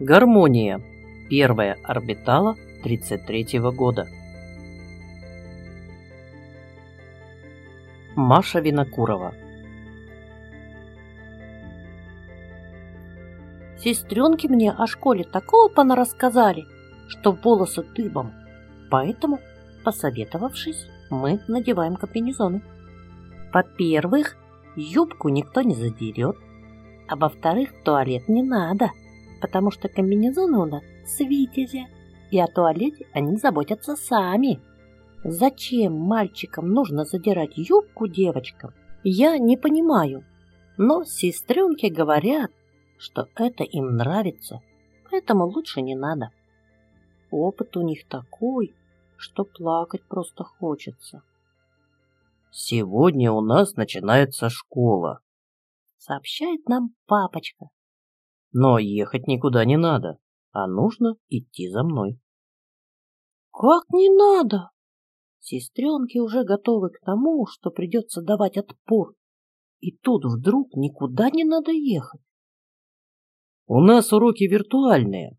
Гармония. Первая орбитала 33 года. Маша Винокурова. Сестренки мне о школе такого понарассказали, что волосы дыбом. Поэтому, посоветовавшись, мы надеваем комбинезоны. Во-первых, юбку никто не задерет, а во-вторых, туалет не надо – потому что комбинезоны у нас с витязя, и о туалете они заботятся сами. Зачем мальчикам нужно задирать юбку девочкам, я не понимаю. Но сестренки говорят, что это им нравится, поэтому лучше не надо. Опыт у них такой, что плакать просто хочется. «Сегодня у нас начинается школа», — сообщает нам папочка. Но ехать никуда не надо, а нужно идти за мной. Как не надо? Сестренки уже готовы к тому, что придется давать отпор. И тут вдруг никуда не надо ехать. У нас уроки виртуальные,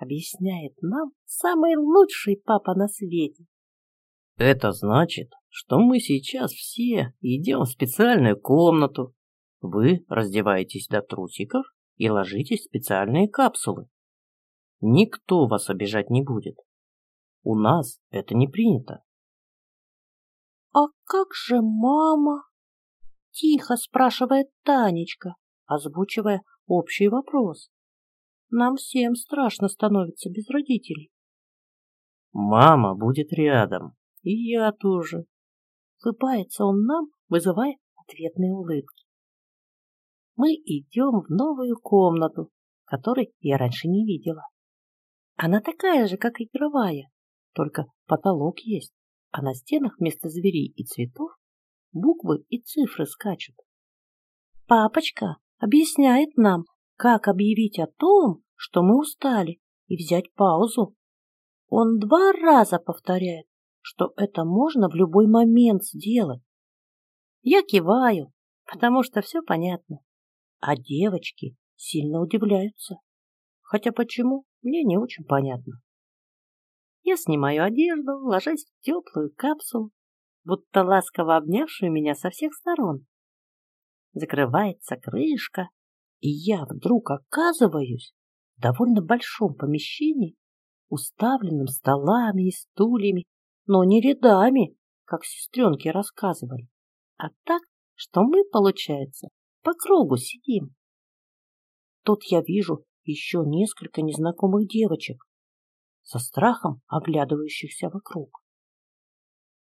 объясняет нам самый лучший папа на свете. Это значит, что мы сейчас все идем в специальную комнату. Вы раздеваетесь до трусиков и ложитесь в специальные капсулы. Никто вас обижать не будет. У нас это не принято. «А как же мама?» — тихо спрашивает Танечка, озвучивая общий вопрос. «Нам всем страшно становится без родителей». «Мама будет рядом, и я тоже», — улыбается он нам, вызывая ответные улыбки мы идем в новую комнату, которой я раньше не видела. Она такая же, как игровая, только потолок есть, а на стенах вместо зверей и цветов буквы и цифры скачут. Папочка объясняет нам, как объявить о том, что мы устали, и взять паузу. Он два раза повторяет, что это можно в любой момент сделать. Я киваю, потому что все понятно а девочки сильно удивляются. Хотя почему, мне не очень понятно. Я снимаю одежду, ложась в теплую капсулу, будто ласково обнявшую меня со всех сторон. Закрывается крышка, и я вдруг оказываюсь в довольно большом помещении, уставленном столами и стульями, но не рядами, как сестренки рассказывали, а так, что мы, получается, по кругу сидим. Тут я вижу еще несколько незнакомых девочек, со страхом оглядывающихся вокруг.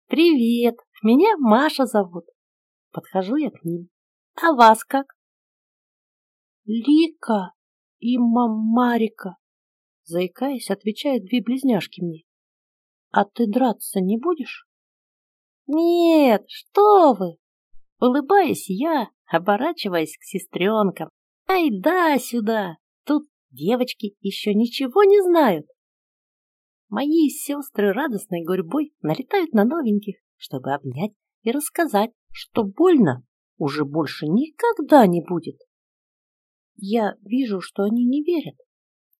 «Привет! Меня Маша зовут!» Подхожу я к ним. «А вас как?» «Лика и Мамарика!» Заикаясь, отвечают две близняшки мне. «А ты драться не будешь?» «Нет, что вы!» Улыбаюсь я, оборачиваясь к сестренкам. Ай да, сюда! Тут девочки еще ничего не знают. Мои сестры радостной гурьбой налетают на новеньких, чтобы обнять и рассказать, что больно уже больше никогда не будет. Я вижу, что они не верят.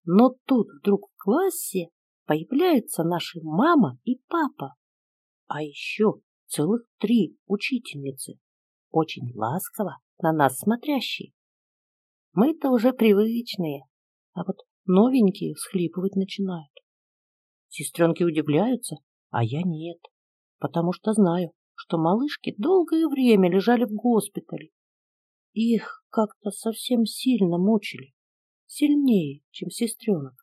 Но тут вдруг в классе появляются наши мама и папа, а еще целых три учительницы, очень ласково на нас смотрящие. Мы-то уже привычные, а вот новенькие всхлипывать начинают. Сестренки удивляются, а я нет, потому что знаю, что малышки долгое время лежали в госпитале. Их как-то совсем сильно мучили, сильнее, чем сестренок.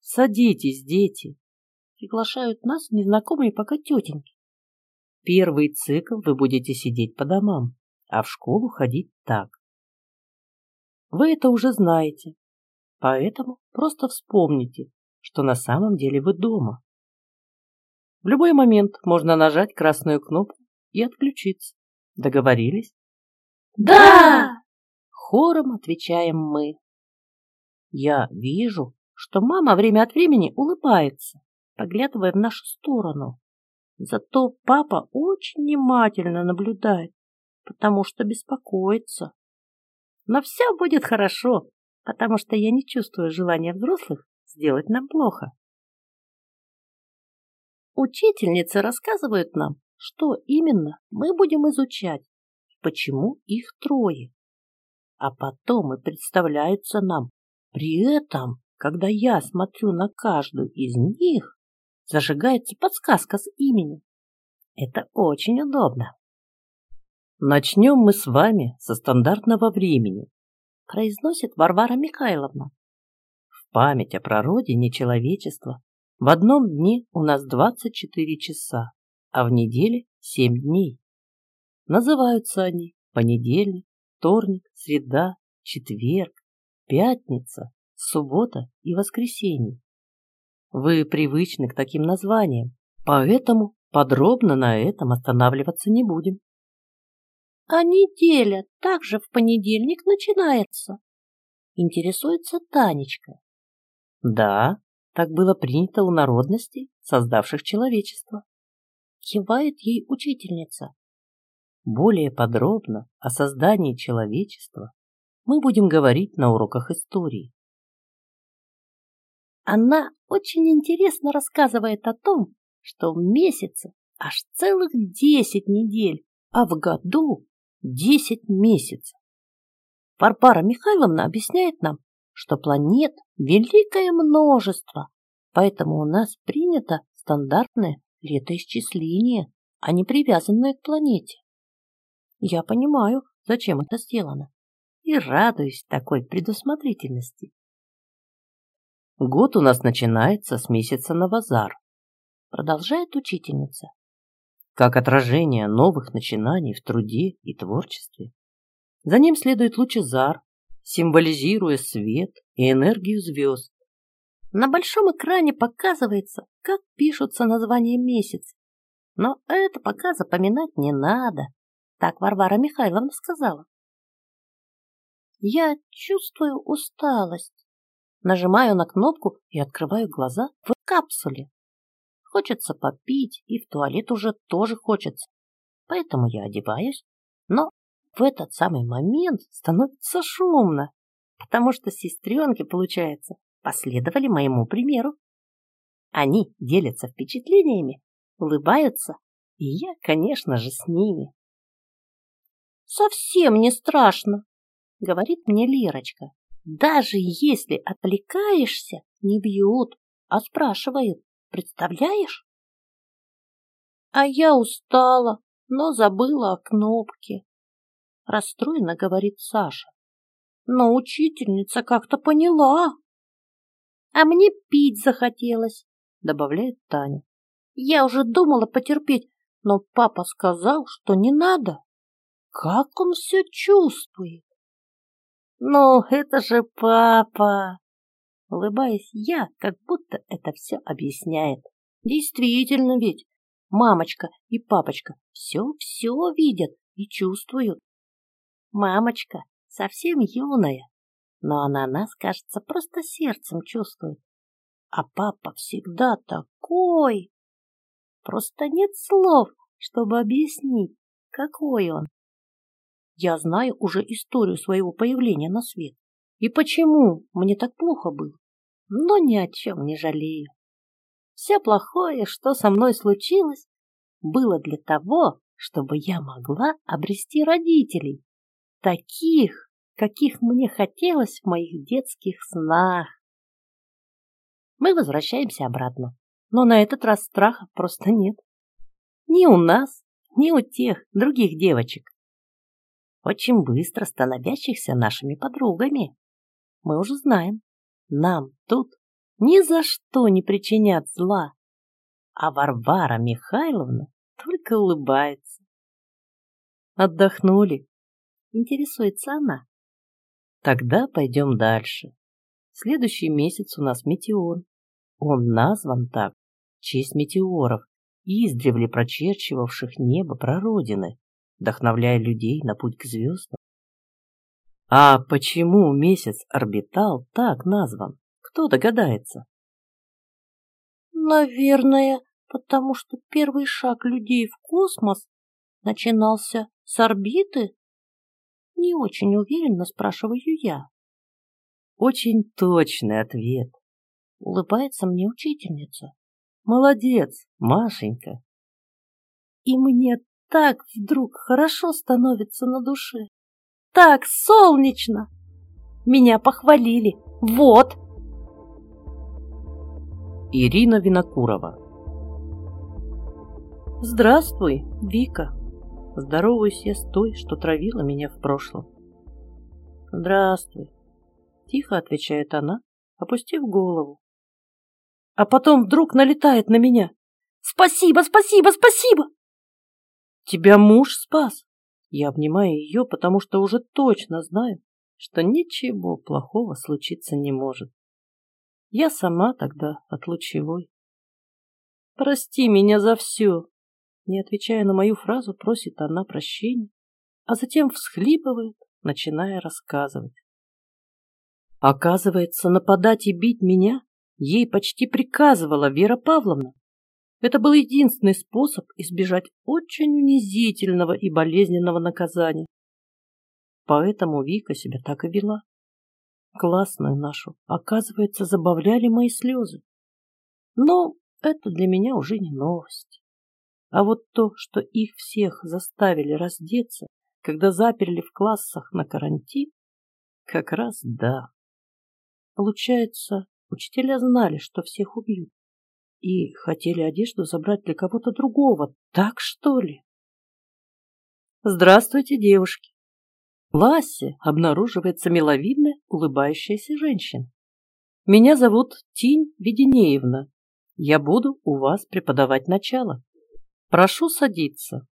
«Садитесь, дети!» Приглашают нас незнакомые пока тетеньки. Первый цикл вы будете сидеть по домам, а в школу ходить так. Вы это уже знаете, поэтому просто вспомните, что на самом деле вы дома. В любой момент можно нажать красную кнопку и отключиться. Договорились? Да! Хором отвечаем мы. Я вижу, что мама время от времени улыбается, поглядывая в нашу сторону. Зато папа очень внимательно наблюдает, потому что беспокоится. Но все будет хорошо. потому что я не чувствую желания взрослых сделать нам плохо. Учительницы рассказывают нам, что именно мы будем изучать почему их трое. А потом и представляются нам. При этом, когда я смотрю на каждую из них, зажигается подсказка с именем. Это очень удобно. Начнем мы с вами со стандартного времени, произносит Варвара Михайловна. В память о прародине человечества в одном дне у нас 24 часа, а в неделе 7 дней. Называются они понедельник, вторник, среда, четверг, пятница, суббота и воскресенье. Вы привычны к таким названиям, поэтому подробно на этом останавливаться не будем. А неделя также в понедельник начинается. Интересуется Танечка. Да, так было принято у народностей, создавших человечество. Кивает ей учительница. Более подробно о создании человечества мы будем говорить на уроках истории. Она очень интересно рассказывает о том, что в месяце аж целых десять недель, а в году десять месяцев. Варвара Михайловна объясняет нам, что планет великое множество, поэтому у нас принято стандартное летоисчисление, а не привязанное к планете. Я понимаю, зачем это сделано, и радуюсь такой предусмотрительности. Год у нас начинается с месяца Навазар, продолжает учительница как отражение новых начинаний в труде и творчестве. За ним следует лучезар, символизируя свет и энергию звезд. На большом экране показывается, как пишутся названия месяца. Но это пока запоминать не надо, так Варвара Михайловна сказала. Я чувствую усталость. Нажимаю на кнопку и открываю глаза в капсуле. Хочется попить, и в туалет уже тоже хочется. Поэтому я одеваюсь, но в этот самый момент становится шумно, потому что сестренки, получается, последовали моему примеру. Они делятся впечатлениями, улыбаются, и я, конечно же, с ними. «Совсем не страшно», — говорит мне Лерочка. «Даже если отвлекаешься, не бьют, а спрашивают, Представляешь? А я устала, но забыла о кнопке. Расстроенно говорит Саша. Но учительница как-то поняла. А мне пить захотелось, добавляет Таня. Я уже думала потерпеть, но папа сказал, что не надо. Как он все чувствует? Ну, это же папа, Улыбаясь я, как будто это все объясняет. Действительно ведь, мамочка и папочка все-все видят и чувствуют. Мамочка совсем юная, но она нас, кажется, просто сердцем чувствует. А папа всегда такой. Просто нет слов, чтобы объяснить, какой он. Я знаю уже историю своего появления на свет. И почему мне так плохо было? Но ни о чем не жалею. Все плохое, что со мной случилось, было для того, чтобы я могла обрести родителей, таких, каких мне хотелось в моих детских снах. Мы возвращаемся обратно, но на этот раз страха просто нет. Ни у нас, ни у тех других девочек. Очень быстро становящихся нашими подругами мы уже знаем, нам тут ни за что не причинят зла. А Варвара Михайловна только улыбается. Отдохнули? Интересуется она. Тогда пойдем дальше. Следующий месяц у нас метеор. Он назван так в честь метеоров, издревле прочерчивавших небо прародины, вдохновляя людей на путь к звездам. А почему месяц орбитал так назван? Кто догадается? Наверное, потому что первый шаг людей в космос начинался с орбиты? Не очень уверенно спрашиваю я. Очень точный ответ. Улыбается мне учительница. Молодец, Машенька. И мне так вдруг хорошо становится на душе. Так солнечно. Меня похвалили. Вот. Ирина Винокурова Здравствуй, Вика. Здороваюсь я с той, что травила меня в прошлом. Здравствуй. Тихо отвечает она, опустив голову. А потом вдруг налетает на меня. Спасибо, спасибо, спасибо! Тебя муж спас. Я обнимаю ее, потому что уже точно знаю, что ничего плохого случиться не может. Я сама тогда от лучевой. Прости меня за все. Не отвечая на мою фразу, просит она прощения, а затем всхлипывает, начиная рассказывать. Оказывается, нападать и бить меня ей почти приказывала Вера Павловна. Это был единственный способ избежать очень унизительного и болезненного наказания. Поэтому Вика себя так и вела. Классную нашу, оказывается, забавляли мои слезы. Но это для меня уже не новость. А вот то, что их всех заставили раздеться, когда заперли в классах на карантин, как раз да. Получается, учителя знали, что всех убьют. И хотели одежду забрать для кого-то другого. Так что ли? Здравствуйте, девушки. В обнаруживается миловидная, улыбающаяся женщина. Меня зовут Тинь Веденеевна. Я буду у вас преподавать начало. Прошу садиться.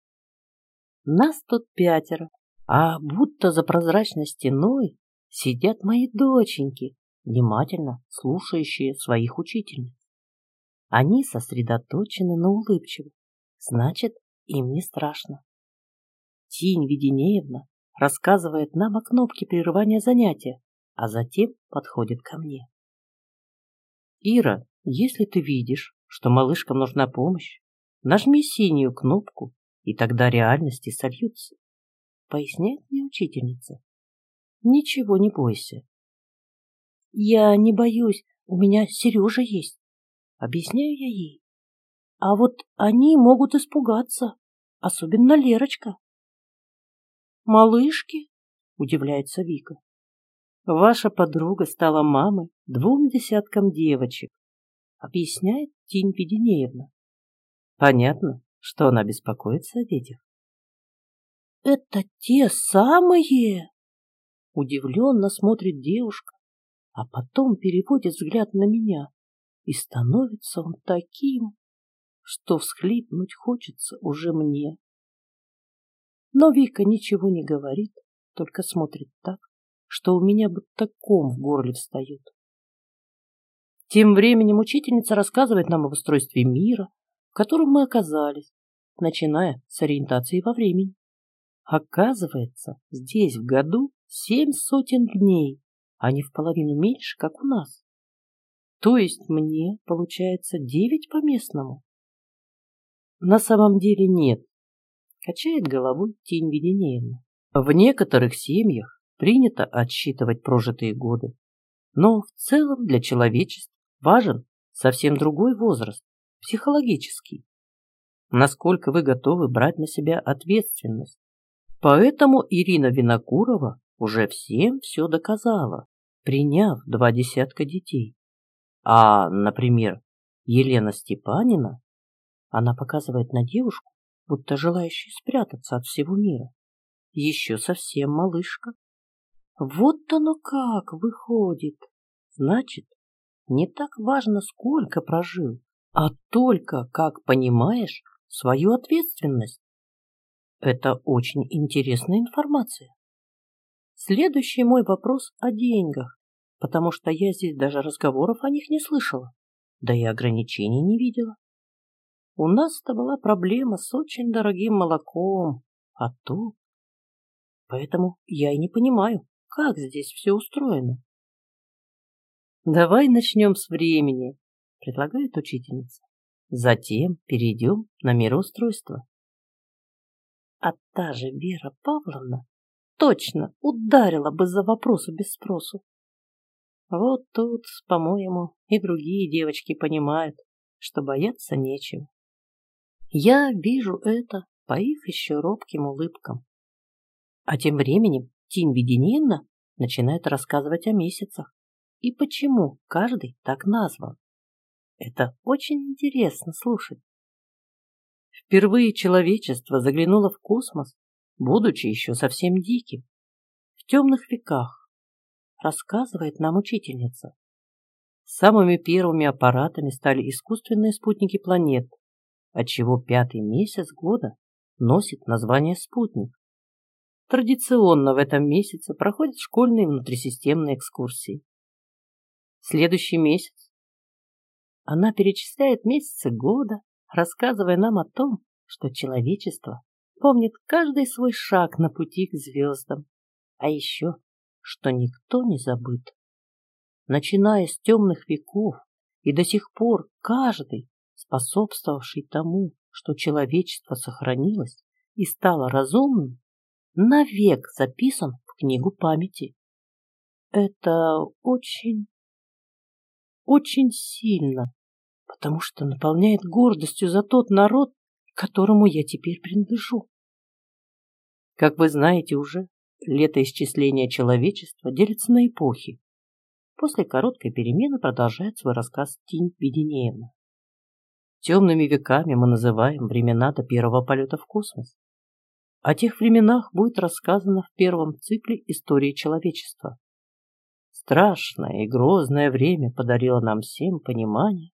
Нас тут пятеро, а будто за прозрачной стеной сидят мои доченьки, внимательно слушающие своих учительниц. Они сосредоточены на улыбчивых, значит, им не страшно. Тинь Веденеевна рассказывает нам о кнопке прерывания занятия, а затем подходит ко мне. Ира, если ты видишь, что малышкам нужна помощь, нажми синюю кнопку, и тогда реальности сольются. Поясняет мне учительница. Ничего не бойся, я не боюсь, у меня Сережа есть. Объясняю я ей. А вот они могут испугаться, особенно Лерочка. Малышки, удивляется Вика. Ваша подруга стала мамой двум десяткам девочек, объясняет Тинь Педенеевна. Понятно, что она беспокоится о детях. Это те самые? Удивленно смотрит девушка, а потом переводит взгляд на меня, и становится он таким, что всхлипнуть хочется уже мне. Но Вика ничего не говорит, только смотрит так, что у меня будто ком в горле встает. Тем временем учительница рассказывает нам об устройстве мира, в котором мы оказались, начиная с ориентации во времени. Оказывается, здесь в году семь сотен дней, а не в половину меньше, как у нас. То есть мне получается девять по местному. На самом деле нет, качает головой тень Веденеевна. В некоторых семьях принято отсчитывать прожитые годы, но в целом для человечества важен совсем другой возраст, психологический. Насколько вы готовы брать на себя ответственность. Поэтому Ирина Винокурова уже всем все доказала, приняв два десятка детей. А, например, Елена Степанина, она показывает на девушку, будто желающую спрятаться от всего мира. Еще совсем малышка. Вот оно как выходит. Значит, не так важно, сколько прожил, а только, как понимаешь, свою ответственность. Это очень интересная информация. Следующий мой вопрос о деньгах, потому что я здесь даже разговоров о них не слышала, да и ограничений не видела. У нас-то была проблема с очень дорогим молоком, а тут... Поэтому я и не понимаю, как здесь все устроено. Давай начнем с времени, предлагает учительница. Затем перейдем на мироустройство. А та же Вера Павловна точно ударила бы за вопросы без спросу. Вот тут, по-моему, и другие девочки понимают, что бояться нечего. Я вижу это по их еще робким улыбкам. А тем временем Тим Веденинна начинает рассказывать о месяцах и почему каждый так назван. Это очень интересно слушать. Впервые человечество заглянуло в космос, будучи еще совсем диким, в темных веках, рассказывает нам учительница. Самыми первыми аппаратами стали искусственные спутники планет, отчего пятый месяц года носит название спутник. Традиционно в этом месяце проходят школьные внутрисистемные экскурсии. Следующий месяц. Она перечисляет месяцы года, рассказывая нам о том, что человечество помнит каждый свой шаг на пути к звездам, а еще, что никто не забыт. Начиная с темных веков и до сих пор каждый, способствовавший тому, что человечество сохранилось и стало разумным, навек записан в книгу памяти. Это очень, очень сильно, потому что наполняет гордостью за тот народ, которому я теперь принадлежу. Как вы знаете уже, летоисчисление человечества делится на эпохи. После короткой перемены продолжает свой рассказ Тинь Веденеевна. Темными веками мы называем времена до первого полета в космос. О тех временах будет рассказано в первом цикле истории человечества. Страшное и грозное время подарило нам всем понимание.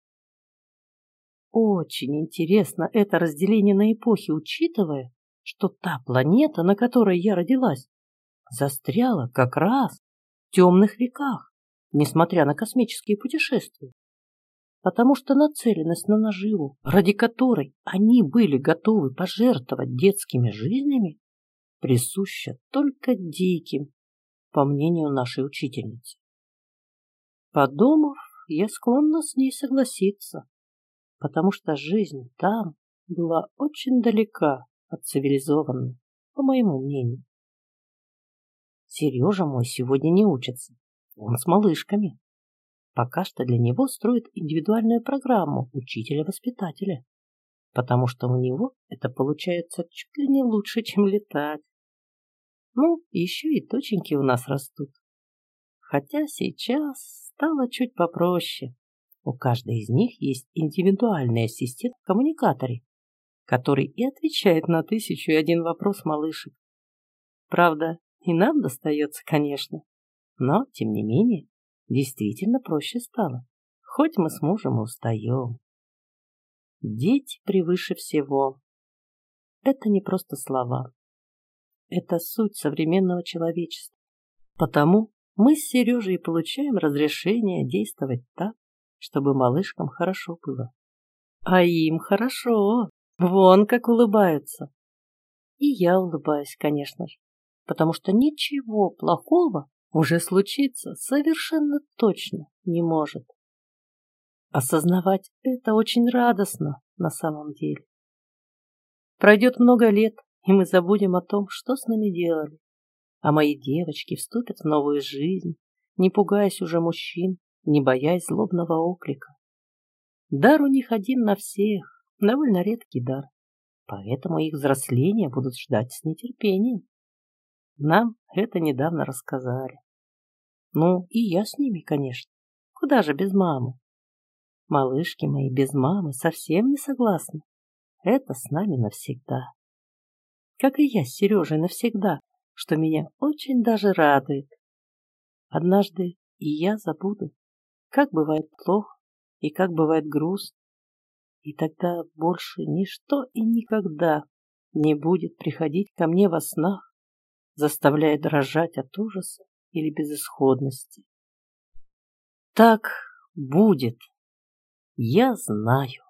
Очень интересно это разделение на эпохи, учитывая, что та планета, на которой я родилась, застряла как раз в темных веках, несмотря на космические путешествия потому что нацеленность на наживу, ради которой они были готовы пожертвовать детскими жизнями, присуща только диким, по мнению нашей учительницы. Подумав, я склонна с ней согласиться, потому что жизнь там была очень далека от цивилизованной, по моему мнению. Сережа мой сегодня не учится, он с малышками. Пока что для него строит индивидуальную программу учителя-воспитателя, потому что у него это получается чуть ли не лучше, чем летать. Ну, еще и точеньки у нас растут. Хотя сейчас стало чуть попроще. У каждой из них есть индивидуальный ассистент в коммуникаторе, который и отвечает на тысячу и один вопрос малышек. Правда, и нам достается, конечно, но, тем не менее, действительно проще стало. Хоть мы с мужем устаем. Дети превыше всего. Это не просто слова. Это суть современного человечества. Потому мы с Сережей получаем разрешение действовать так, чтобы малышкам хорошо было. А им хорошо. Вон как улыбаются. И я улыбаюсь, конечно же, потому что ничего плохого уже случиться совершенно точно не может. Осознавать это очень радостно на самом деле. Пройдет много лет, и мы забудем о том, что с нами делали. А мои девочки вступят в новую жизнь, не пугаясь уже мужчин, не боясь злобного оклика. Дар у них один на всех, довольно редкий дар, поэтому их взросления будут ждать с нетерпением. Нам это недавно рассказали. Ну, и я с ними, конечно. Куда же без мамы? Малышки мои без мамы совсем не согласны. Это с нами навсегда. Как и я с Сережей навсегда, что меня очень даже радует. Однажды и я забуду, как бывает плохо и как бывает грустно. И тогда больше ничто и никогда не будет приходить ко мне во снах, заставляя дрожать от ужаса или безысходности. Так будет. Я знаю.